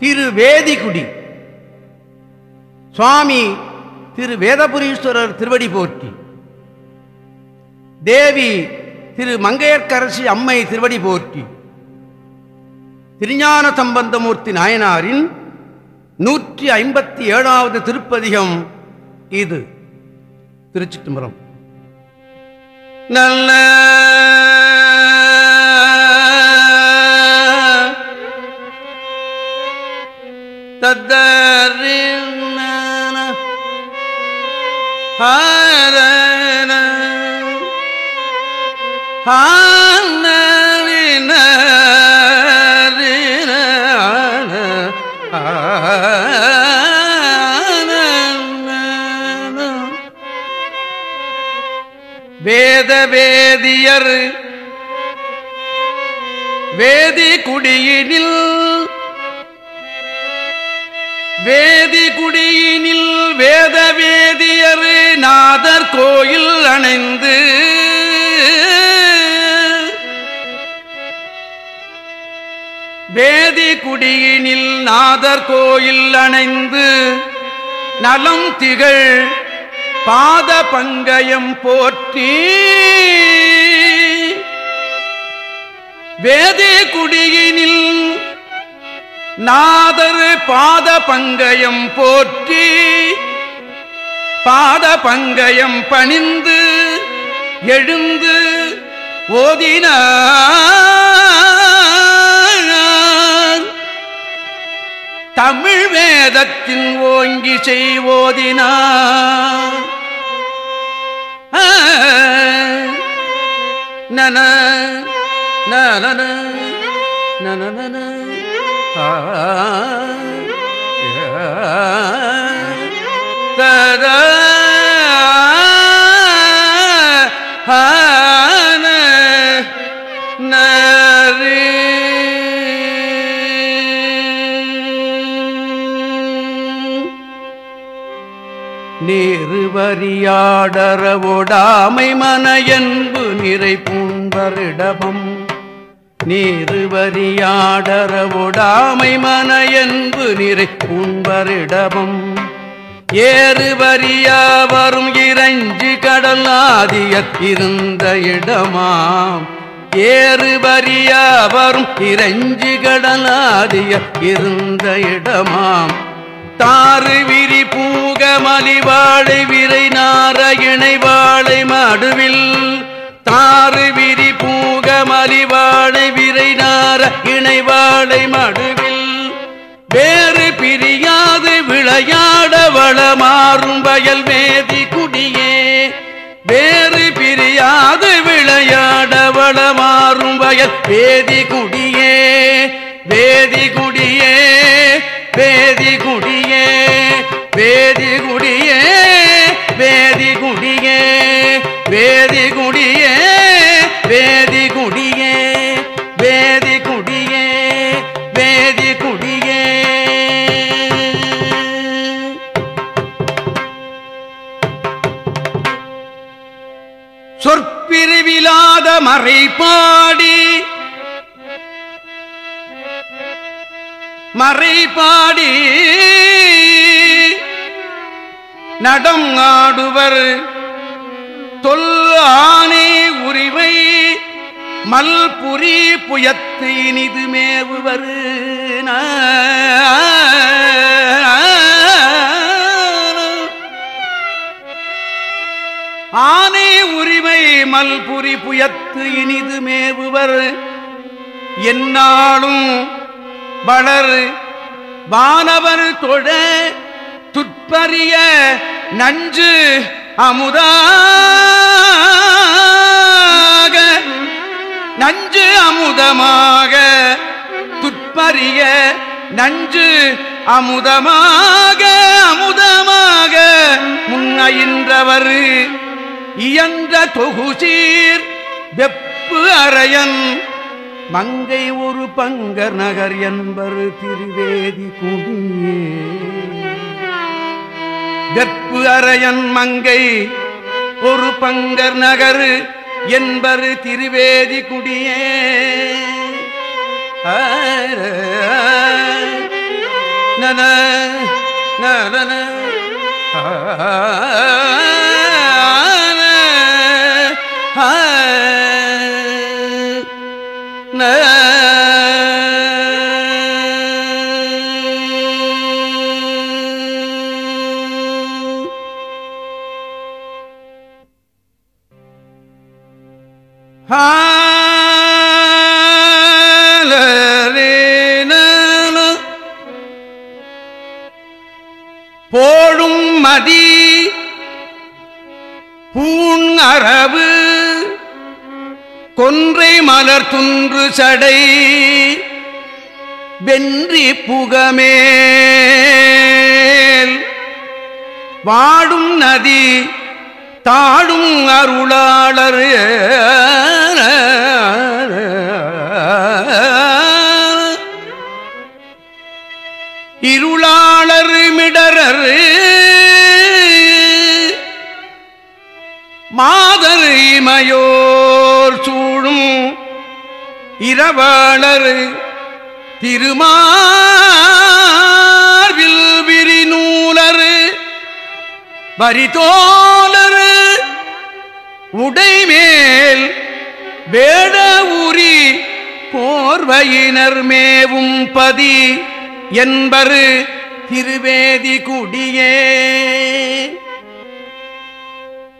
திரு வேதிகுடி சுவாமி திரு வேதபுரீஸ்வரர் திருவடி போற்றி. தேவி திரு மங்கையர்க்கரசி அம்மை திருவடி போற்றி. திருஞான சம்பந்தமூர்த்தி நாயனாரின் நூற்றி ஐம்பத்தி ஏழாவது திருப்பதிகம் இது. திருச்சிட்டுமரம் நல்ல தத்தரின் ஹரன ஹானரின வேத வேதியர் வேதி குடியினில் வேதி குடியினில் வேத வேதியர் நாதர் கோயில் அணைந்து. வேதி குடியினில் நாதர் கோயில் அணைந்து நலம் திகழ் பாத பங்கயம் போற்றி. வேதி குடியினில் நாதர் பாத பங்கயம் போற்றி பாத பங்கயம் பணிந்து எழுந்து ஓதினார். தமிழ் வேதத்தின் ஓங்கி செய்வோதினார் நன நன நன தத நேருவரியாடரவோடாமை மன என்பு நிறை பூண்பரிடமும் நீருவரியாடரவுடாமை மனையன்பு நிறை உண்பரிடமும். ஏறுவரியா வரும் இறைஞ்சு கடல் ஆதியத் இருந்த இடமாம். ஏறுவரியா வரும் இறைஞ்சு கடல் ஆதியத் இருந்த இடமாம். தாறு விரி பூக மலிவாழை விரை நார இணைவாழை மடுவில் தாறு விரி பூக மலிவாழை விரை நார இணைவாழை மடுவில். வேறு பிரியாது விளையாட வளமாறும் வயல் வேதி குடியே. வேறு பிரியாது விளையாட வளமாறும் வயல் வேதி குடியே. வேதி குடியே வேதி குடியே வேதி குடி மறை பாடி. மறை பாடி. நடம் ஆடுவர். தொல்லானே உரிவை மல்புரி புயத்து இனிது மேவுவர் நான் மல் மல்புரி புயத்து இனிது மேவுவர். என்னாலும் வளர் வானவர் தொழ துற்பரிய நஞ்சு அமுதாக. நஞ்சு அமுதமாக துற்பரிய நஞ்சு அமுதமாக அமுதமாக முன்னையின்றவர் இயன்ற தொகுசீர் வெப்பு அறையன் மங்கை ஒரு பங்கர் நகர் என்பர் திருவேதி குடியே வெப்பு அறையன் மங்கை ஒரு பங்கர் நகர் என்பர் திருவேதி குடியே ஆ, நன நன போழும் மதி. பூண் அரவு. மாலர் துன்று சடை வென்றி புகமேல். வாடும் நதி தாடும் அருளாளர். இருளாளர் மிடரர். மாதர் இமையோர் சூழும் இரவாளர் திருமார்வில் விரிநூலர் வரிதோலர் உடைமேல் வேட உரி போர்வையினர் மேவும் பதி என்பரு திருவேதி குடியே.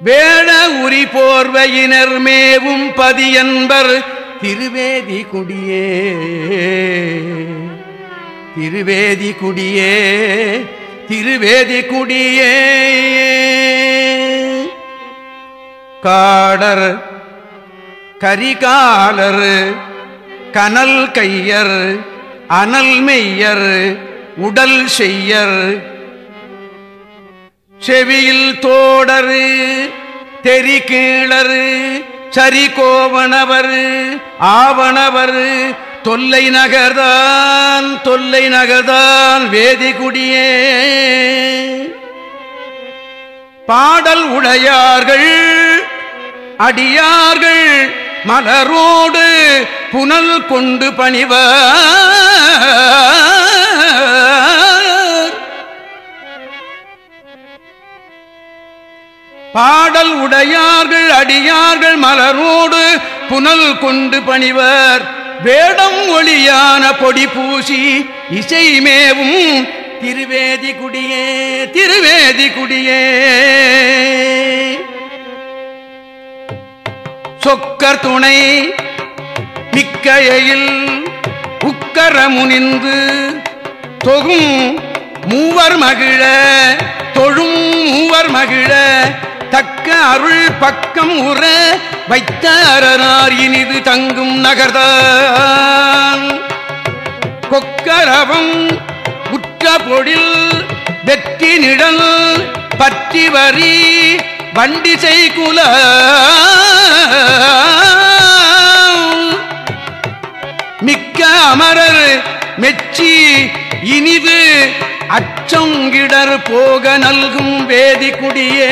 வேட உரி போர்வையினர் மேவும் பதி என்பர் திருவேதி குடியே. திருவேதி குடியே. திருவேதி குடியே. காடர் கரிகாலர் கனல் கையர் அனல் மெய்யர் உடல் செய்யர். செவியில் தோடரு தெரி கீழரு சரி கோவணவர் ஆவணவர் தொல்லை நகர்தான் தொல்லை நகர்தான் வேதிகுடியே பாடல் உடையார்கள் அடியார்கள் மலரோடு புனல் கொண்டு பணிவர். பாடல் உடையார்கள் அடியார்கள் மலரோடு புனல் கொண்டு பணிவர். வேடம் ஒளியான பொடி பூசி இசைமேவும் திருவேதி குடியே திருவேதி குடியே. சொக்கர் துணை மிக்கையில் உக்கரமுனிந்து தொகும் மூவர் மகிழ தொழும் மூவர் மகிழ தக்க அருள் பக்கம் உற வைத்த அரணார் இனிது தங்கும் நகர்தான். கொக்கரவம் உற்ற பொழில் வெற்றி நிழல் பற்றி வரி வண்டிசை குல. மிக்க அமரர் மெச்சி இனிது அச்சங்கிடர் போக நல்கும் வேதி குடியே.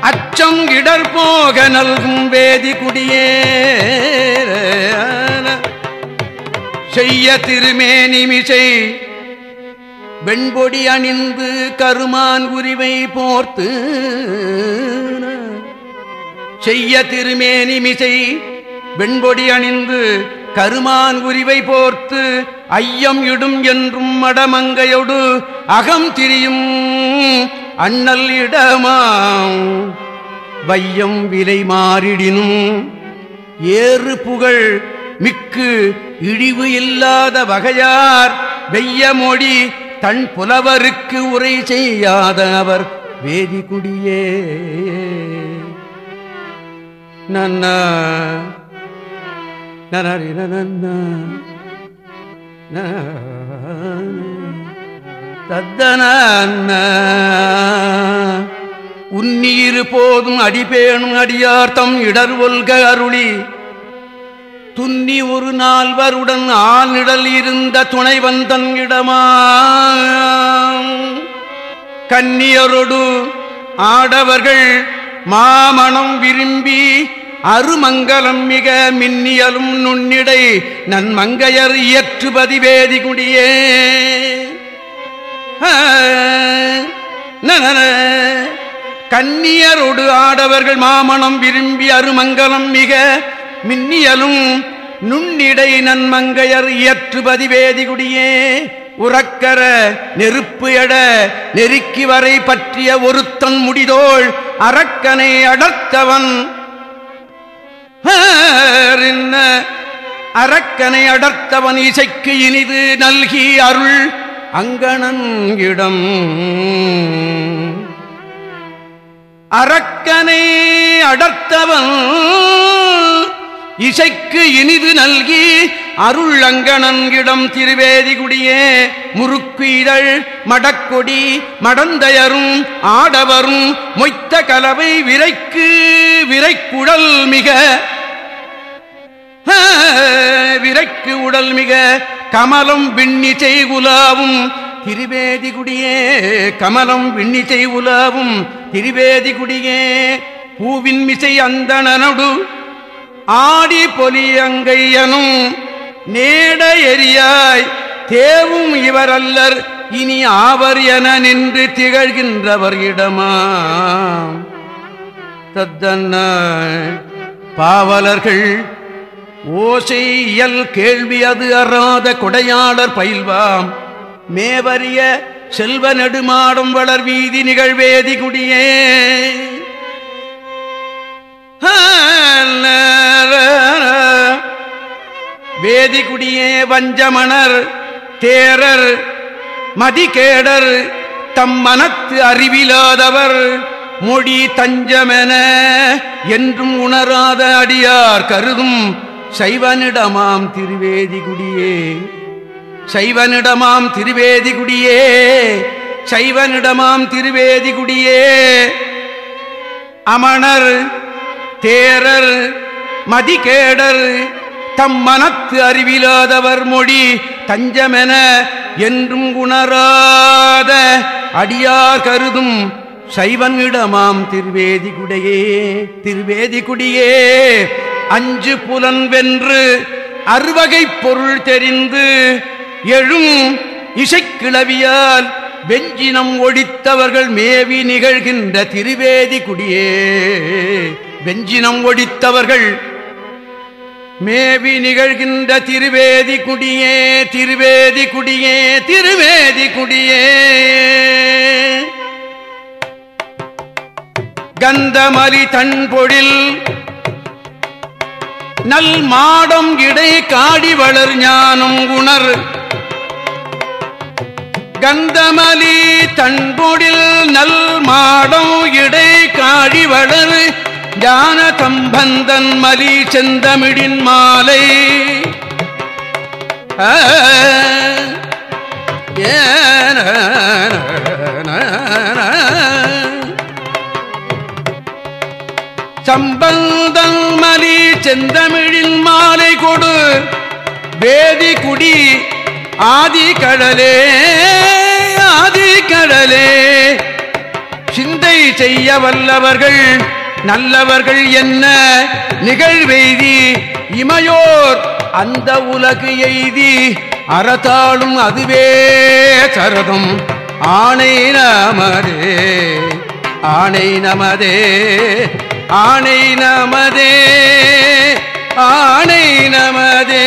அச்சம் இடர் போக நல்கும் வேதி குடியே. செய்ய திருமேனிமிசை வெண்பொடி அணிந்து கருமான் உரிவை போர்த்து. செய்ய திருமேனிமிசை வெண்பொடி அணிந்து கருமான் உரிவை போர்த்து ஐயம் இடும் என்றும் மடமங்கையொடு அகம் திரியும் அண்ணல் இடமாம். வையம் விலை மாறிடினும் ஏறு புகழ் மிக்கு இழிவு இல்லாத வகையார் வெய்ய மொழி தன் புலவருக்கு உரை செய்யாத அவர் வேதி குடியே நன்ன நன்ன தத்தன உன்னீரு போதும் அடிபேணும் அடியார்த்தம் இடர் ஒல்க அருளி. துன்னி ஒரு நால்வருடன் ஆழ்நிழல் இருந்த துணைவந்தன் இடமா கன்னியரொடு ஆடவர்கள் மாமணம் விரும்பி அருமங்கலம் மிக மின்னியலும் நுண்ணிடை நன்மங்கையர் இயற்றுபதி வேதி குடியே கன்னியரோடு ஆடவர்கள் மாமணம் விரும்பி அருமங்கலம் மிக மின்னியலும் நுண்ணிடை நன்மங்கையர் இயற்றுபதி வேதி குடியே உறக்கர நெருப்பு எட நெருக்கி வரை பற்றிய ஒருத்தன் முடிதோள் அரக்கனை அடர்த்தவன் அரக்கனை அடர்த்தவன் இசைக்கு இனிது நல்கி அருள் அங்கணங்கிடம் அரக்கனை அடர்த்தவன் இசைக்கு இனிது நல்கி அருள் அங்கணங்கிடம் திருவேதிகுடியே முறுக்கு இதழ் மடக்கொடி மடந்தையரும் ஆடவரும் மொய்த்த கலவை விரைக்கு விரைக்குழல் மிக விரைக்கு உடல் மிக கமலம் விண்ணிசை உலாவும் திருவேதிகுடியே கமலம் விண்ணிசை உலாவும் திருவேதிகுடியே பூவின் மிசை அந்தணனடு. ஆடி பொலியங்கையனும் நேட எரியாய் தேவும் இவரல்லர். இனி ஆவர் என நின்று திகழ்கின்றவர் இடமா தத்தன்ன பாவலர்கள் ஓசையல் கேள்வி அது அறாத கொடையாளர் பயில்வாம். மேவரிய செல்வ நெடுமாடும் வளர் வீதி நிகழ்வேதி குடியே. வேதிகுடியே வஞ்சமணர் தேரர் மதிகேடர் தம் மனத்து அறிவிலாதவர் மொழி தஞ்சமென என்றும் உணராத அடியார் கருதும் சைவனிடமாம் திருவேதிகுடியே. சைவனிடமாம் திருவேதிகுடியே. சைவனிடமாம் திருவேதிகுடியே. அமணர் தேரர் மதிகேடர் தம் மனத்து அறிவிலாதவர் மொழி தஞ்சமென என்றும் உணராத அடியார் கருதும் சைவனிடமாம் திருவேதிகுடையே. திருவேதிகுடியே. அஞ்சு புலன் வென்று அறுவகைப் பொருள் தெரிந்து எழும் இசைக்கிளவியால் வெஞ்சினம் ஒடித்தவர்கள் மேவி நிகழ்கின்ற திருவேதி குடியே. வெஞ்சினம் ஒடித்தவர்கள் மேவி நிகழ்கின்ற திருவேதி குடியே திருவேதி குடியே திருவேதி குடியே. கந்தமலி தன்பொழில் நல் மாடம் இடை காடி வளர் ஞானம் உணர். கந்தமலி தன்பொழில் நல் மாடம் இடை காடி வளர். ஞான கம்பந்தன் மலி செந்தமிழின் மாலை. ஏன, சம்பந்தன் மலி செந்தமிழின் மாலை கொடு. வேதி குடி ஆதி கடலே ஆதி கடலே. சிந்தை செய்ய வல்லவர்கள் நல்லவர்கள் என்ன? நிகழ்வெய்தி இமையோர் அந்த உலகு எய்தி. அறத்தாளும் அதுவே சரதம். ஆணை நமதே ஆணை நமதே. ஆணை நமதே ஆணை நமதே.